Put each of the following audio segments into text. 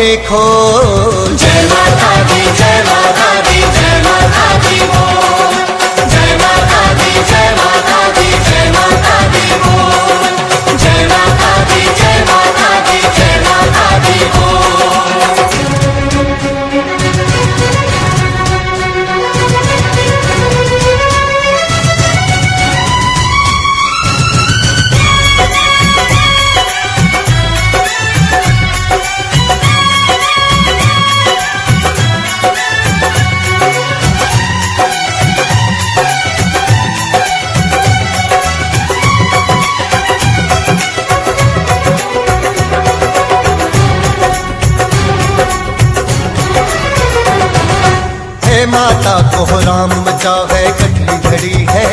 आँखें खोल हे माता कोहराम मचा है कठिन घड़ी है।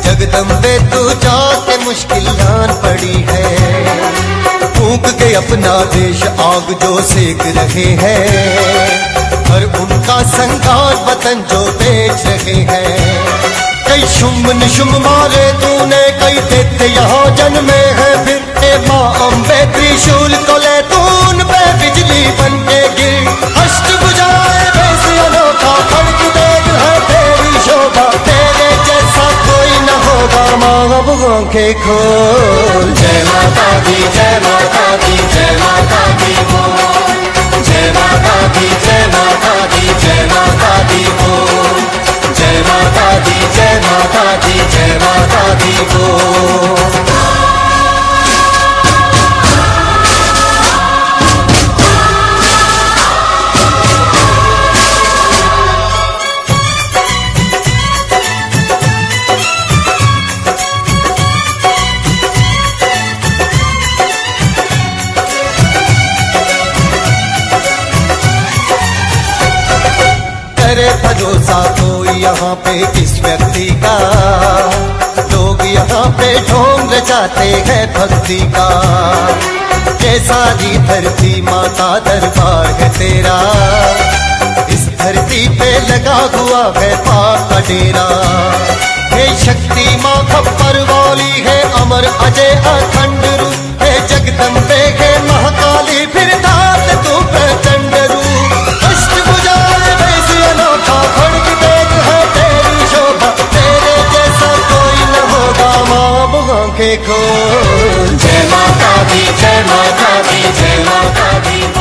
जगदम्बे, तू जाके मुश्किल जान पड़ी है। फूक के अपना देश आग जो सेक रहे हैं। और उनका संगार वतन जो बेच रहे हैं। कई शुम निशुम मारे तूने, कई देते यहाँ जन्मे हैं फिर। माँ अम्बे त्रिशूल आँखें खोल। जय माता दी जय माता दी। भरोसा कोई यहाँ पे किस व्यक्ति का। लोग यहाँ पे ढोंग रचाते हैं भक्ति का। ये सारी धरती माता दरबार है तेरा, इस धरती पे लगा हुआ है पाप का डेरा। हे शक्ति माँ, खप्पर वाली है अमर अजय अखंड खोल। जय माता दी जय माता दी जय माता दी।